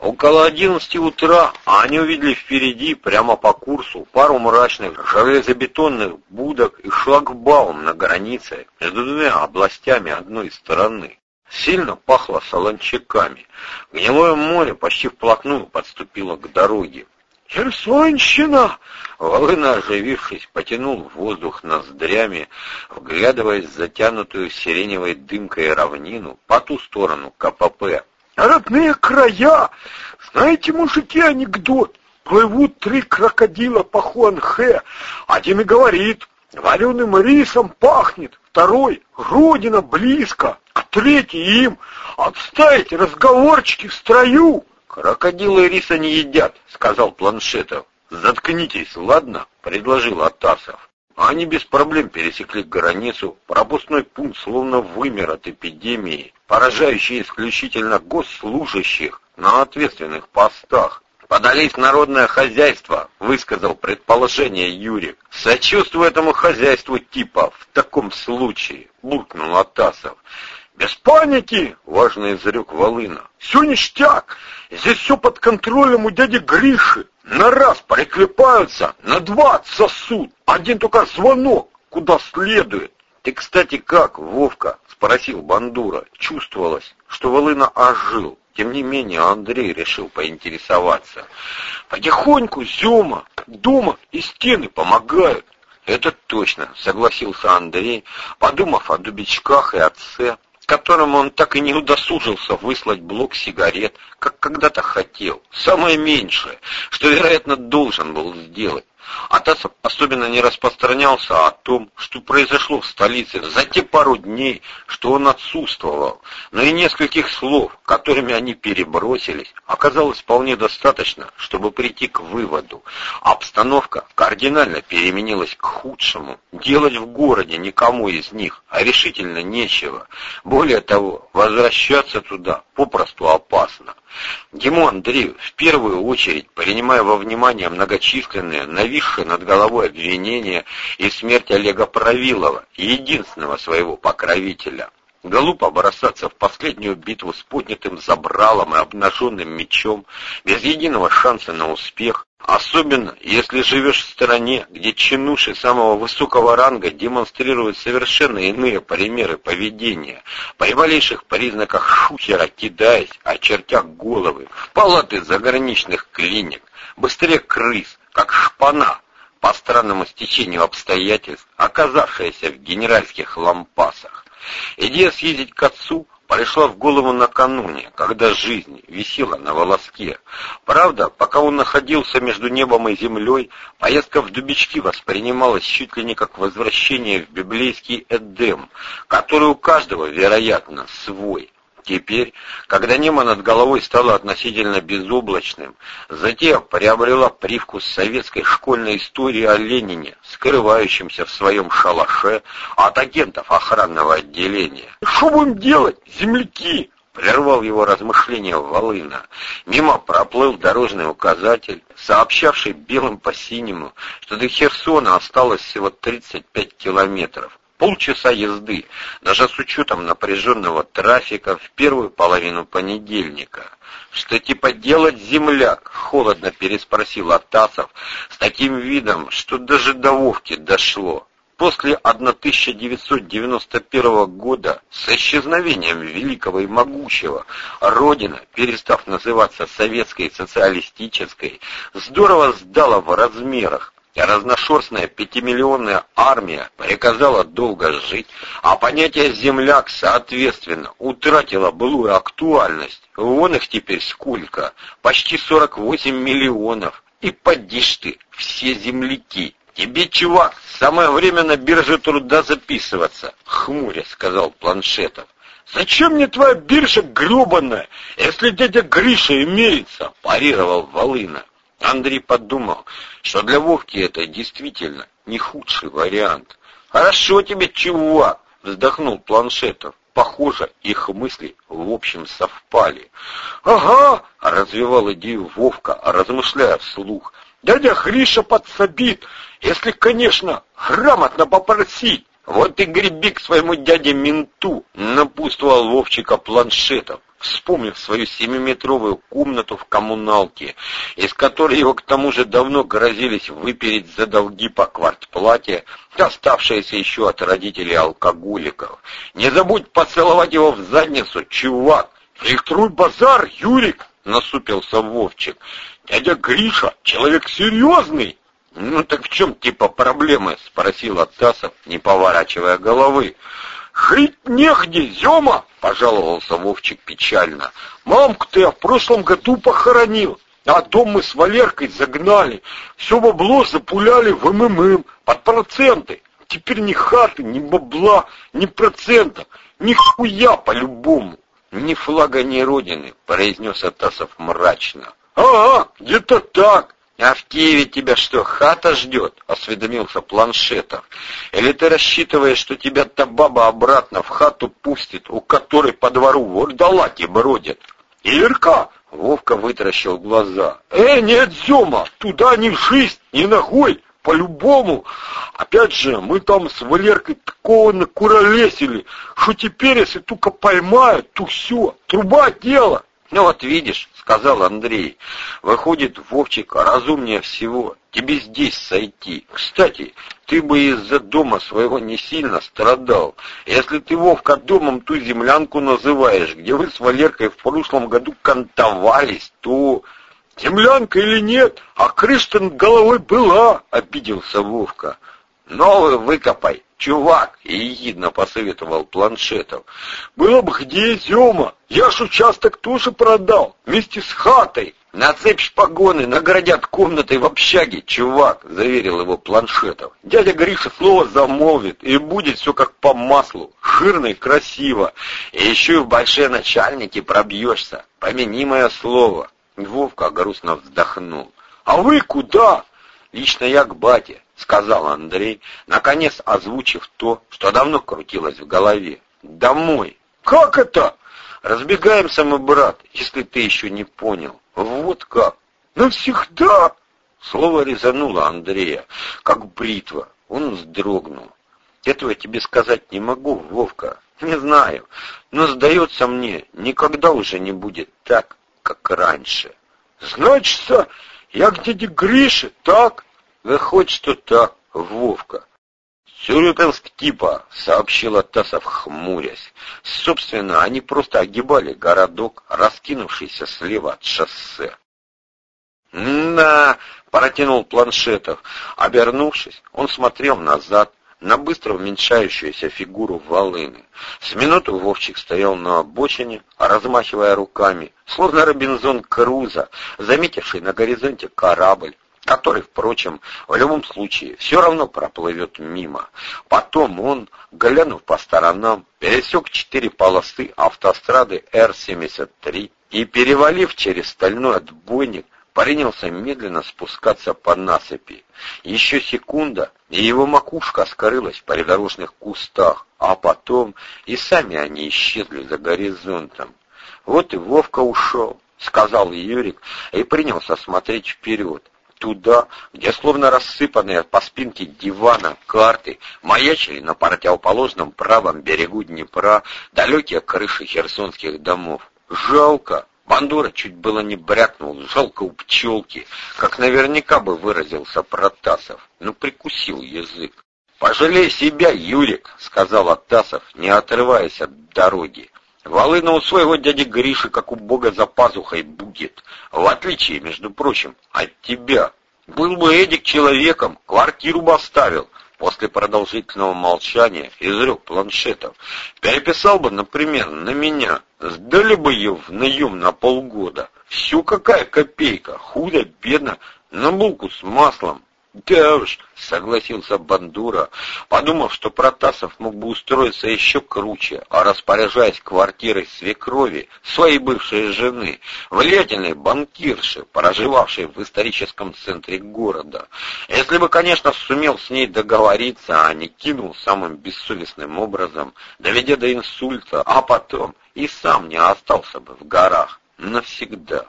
Около одиннадцати утра они увидели впереди, прямо по курсу, пару мрачных железобетонных будок и шлагбаум на границе между двумя областями одной стороны. Сильно пахло солончаками. Гнилое море почти вплотную подступило к дороге. «Херсонщина!» Волына, оживившись, потянул воздух ноздрями, вглядываясь в затянутую сиреневой дымкой равнину по ту сторону КПП. «Родные края! Знаете, мужики, анекдот. Плывут три крокодила по Хуанхэ. Один и говорит, вареным рисом пахнет. Второй, родина близко. А третий им, отставить разговорчики в строю. «Крокодилы риса не едят», — сказал Планшетов. «Заткнитесь, ладно?» — предложил Атасов. Они без проблем пересекли границу. Пропускной пункт словно вымер от эпидемии, поражающий исключительно госслужащих на ответственных постах. «Подались народное хозяйство», — высказал предположение Юрик. «Сочувствую этому хозяйству типа в таком случае», — буркнул Атасов. «Без паники!» — важно изрек Волына. «Все ништяк! Здесь все под контролем у дяди Гриши. На раз приклепаются, на два сосуд. Один только звонок, куда следует». «Ты, кстати, как, Вовка?» — спросил Бандура. Чувствовалось, что Волына ожил. Тем не менее, Андрей решил поинтересоваться. «Потихоньку, Зюма, дома и стены помогают». «Это точно», — согласился Андрей, подумав о дубичках и отце, которому он так и не удосужился выслать блок сигарет, как когда-то хотел. Самое меньшее, что, вероятно, должен был сделать. Атасов особенно не распространялся о том, что произошло в столице за те пару дней, что он отсутствовал, но и нескольких слов, которыми они перебросились, оказалось вполне достаточно, чтобы прийти к выводу. Обстановка кардинально переменилась к худшему. Делать в городе никому из них а решительно нечего. Более того, возвращаться туда попросту опасно. Ему, Андрею, в первую очередь, принимая во внимание многочисленные, нависшие над головой обвинения и смерть Олега Правилова, единственного своего покровителя, Глупо бросаться в последнюю битву с поднятым забралом и обнаженным мечом, без единого шанса на успех, особенно если живешь в стране, где чинуши самого высокого ранга демонстрируют совершенно иные примеры поведения, при малейших признаках шухера кидаясь, очертя головы, в палаты заграничных клиник, быстрее крыс, как шпана, по странному стечению обстоятельств, оказавшаяся в генеральских лампасах. Идея съездить к отцу пришла в голову накануне, когда жизнь висела на волоске. Правда, пока он находился между небом и землей, поездка в Дубички воспринималась чуть ли не как возвращение в библейский Эдем, который у каждого, вероятно, свой. Теперь, когда небо над головой стало относительно безоблачным, затея приобрела привкус советской школьной истории о Ленине, скрывающемся в своем шалаше от агентов охранного отделения. «Что будем делать, земляки?» Прервал его размышления Волына. Мимо проплыл дорожный указатель, сообщавший белым по синему, что до Херсона осталось всего 35 километров полчаса езды, даже с учетом напряженного трафика в первую половину понедельника. «Что типа делать, земляк?» — холодно переспросил Атасов с таким видом, что даже до Вовки дошло. После 1991 года, с исчезновением великого и могучего, Родина, перестав называться советской социалистической, здорово сдала в размерах, разношерстная пятимиллионная армия приказала долго жить, а понятие «земляк» соответственно утратило былую актуальность. Вон их теперь сколько? Почти 48 миллионов. И поди ты, все земляки. Тебе, чувак, самое время на бирже труда записываться, хмуря сказал Планшетов. «Зачем мне твоя биржа гребаная, если дядя Гриша имеется?» — парировал Волына. Андрей подумал, что для Вовки это действительно не худший вариант. «Хорошо тебе, чувак!» — вздохнул Планшетов. Похоже, их мысли в общем совпали. «Ага!» — развивал идею Вовка, размышляя вслух. «Дядя Гриша подсобит, если, конечно, грамотно попросить». «Вот и греби к своему дяде-менту!» — напутствовал Вовчика Планшетов. Вспомнив свою семиметровую комнату в коммуналке, из которой его к тому же давно грозились выпереть за долги по квартплате, оставшиеся еще от родителей алкоголиков. «Не забудь поцеловать его в задницу, чувак!» «Фильтруй базар, Юрик!» — насупился Вовчик. «Дядя Гриша, человек серьезный!» «Ну так в чем типа проблемы?» — спросил Тасов, не поворачивая головы. «Жить негде, Зема!» — пожаловался Вовчик печально. «Мамку-то я в прошлом году похоронил, а дом мы с Валеркой загнали. Все бабло запуляли в МММ под проценты. Теперь ни хаты, ни бабла, ни процентов, ни хуя по-любому». «Ни флага, ни родины», — произнес Атасов мрачно. «Ага, где-то так. «А в Киеве тебя что, хата ждет?» — осведомился Планшетов. «Или ты рассчитываешь, что тебя та баба обратно в хату пустит, у которой по двору вурдалаки бродят?» «Ирка!» — Вовка вытаращил глаза. «Э, нет, Зема, туда ни в жизнь, ни ногой, по-любому. Опять же, мы там с Валеркой такого накуролесили, что теперь, если только поймают, то все, труба дело». «Ну вот видишь», — сказал Андрей, — «выходит, Вовчик, разумнее всего тебе здесь сойти. Кстати, ты бы из-за дома своего не сильно страдал. Если ты, Вовка, домом ту землянку называешь, где вы с Валеркой в прошлом году кантовались, то...» «Землянка или нет, а крыша головой была», — обиделся Вовка. «Новый выкопай, чувак!» — ехидно посоветовал Планшетов. «Было бы где изюма, я ж участок тоже продал, вместе с хатой!» «Нацепишь погоны, наградят комнатой в общаге, чувак!» — заверил его Планшетов. «Дядя Гриша слово замолвит, и будет все как по маслу, жирно и красиво. И еще и в большие начальники пробьешься, помяни мое слово!» Вовка грустно вздохнул. «А вы куда?» «Лично я к бате», — сказал Андрей, наконец озвучив то, что давно крутилось в голове. «Домой». «Как это?» «Разбегаемся мы, брат, если ты еще не понял». «Вот как». «Навсегда?» Слово резануло Андрея, как бритва. Он вздрогнул. «Этого тебе сказать не могу, Вовка. Не знаю, но, сдается мне, никогда уже не будет так, как раньше». «Значится, я к дяде Грише, так? Выходит, что так, Вовка. «Сюрюпинск типа», — сообщила Тасов, хмурясь. Собственно, они просто огибали городок, раскинувшийся слева от шоссе. «Да», — протянул Планшетов. Обернувшись, он смотрел назад, на быстро уменьшающуюся фигуру волыны. С минуту Вовчик стоял на обочине, размахивая руками, словно Робинзон Круза, заметивший на горизонте корабль, который, впрочем, в любом случае все равно проплывет мимо. Потом он, глянув по сторонам, пересек четыре полосы автострады Р-73 и, перевалив через стальной отбойник, принялся медленно спускаться по насыпи. Еще секунда, и его макушка скрылась в придорожных кустах, а потом и сами они исчезли за горизонтом. Вот и Вовка ушел, — сказал Юрик и принялся смотреть вперед, туда, где словно рассыпанные по спинке дивана карты маячили на противоположном правом берегу Днепра далекие крыши херсонских домов. Жалко, Бандура чуть было не брякнул, жалко у пчелки, как наверняка бы выразился Протасов, но прикусил язык. «Пожалей себя, Юрик», — сказал Атасов, не отрываясь от дороги. «Волына у своего дяди Гриши, как у бога за пазухой, будет, в отличие, между прочим, от тебя. Был бы Эдик человеком, квартиру бы оставил, После продолжительного молчания изрек планшетов. Переписал бы, например, на меня. Сдали бы ее в наем на полгода. Всю какая копейка, худо, бедно, на булку с маслом. «Да уж», — согласился Бандура, подумав, что Протасов мог бы устроиться еще круче, а распоряжаясь квартирой свекрови, своей бывшей жены, влиятельной банкирши, проживавшей в историческом центре города. Если бы, конечно, сумел с ней договориться, а не кинул самым бессовестным образом, доведя до инсульта, а потом и сам не остался бы в горах навсегда.